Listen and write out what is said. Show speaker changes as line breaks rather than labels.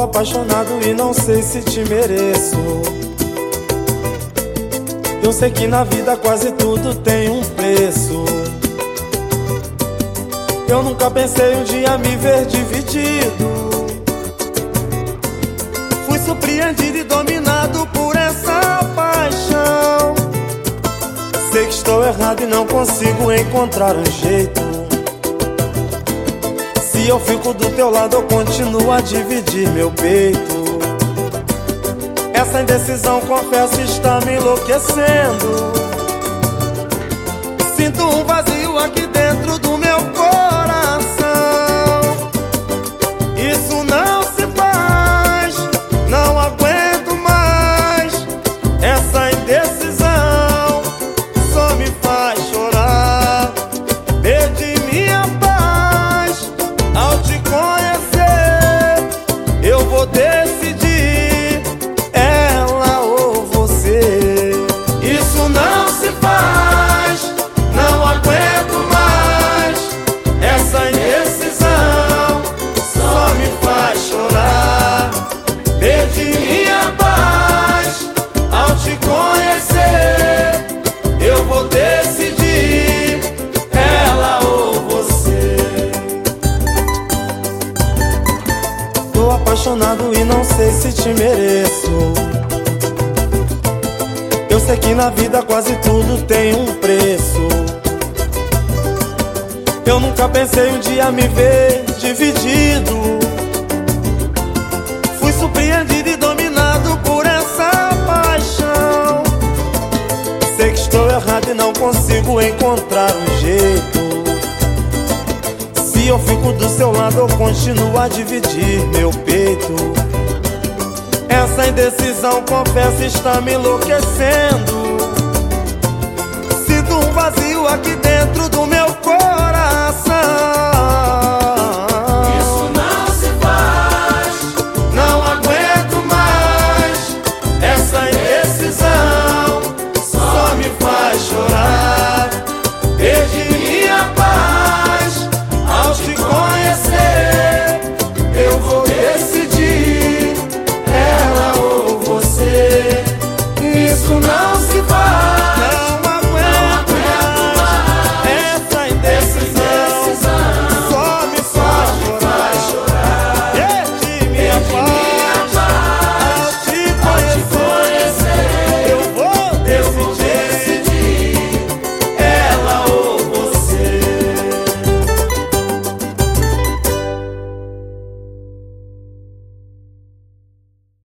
Apaixonado e não sei se te mereço. Eu sei que na vida quase tudo tem um preço. Eu nunca pensei um dia me ver dividido. Fui surpreendido e dominado por essa paixão. Sei que estou errado e não consigo encontrar um jeito. Eu fico do teu lado, eu continuo a dividir meu peito. Essa indecisão, confesso, está me enlouquecendo. Sinto um vazio aqui dentro do meu Tô apaixonado e não sei se te mereço. Eu sei que na vida quase tudo tem um preço. Eu nunca pensei um dia me ver dividido. Fui surpreendido e dominado por essa paixão. Sei que estou errado e não consigo encontrar um jeito. Eu fico do seu lado, eu continuo a dividir meu peito. Essa indecisão, confesso, está me enlouquecendo. Sinto um vazio aqui dentro do meu.